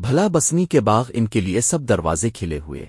بھلا بسنی کے باغ ان کے لیے سب دروازے کھلے ہوئے۔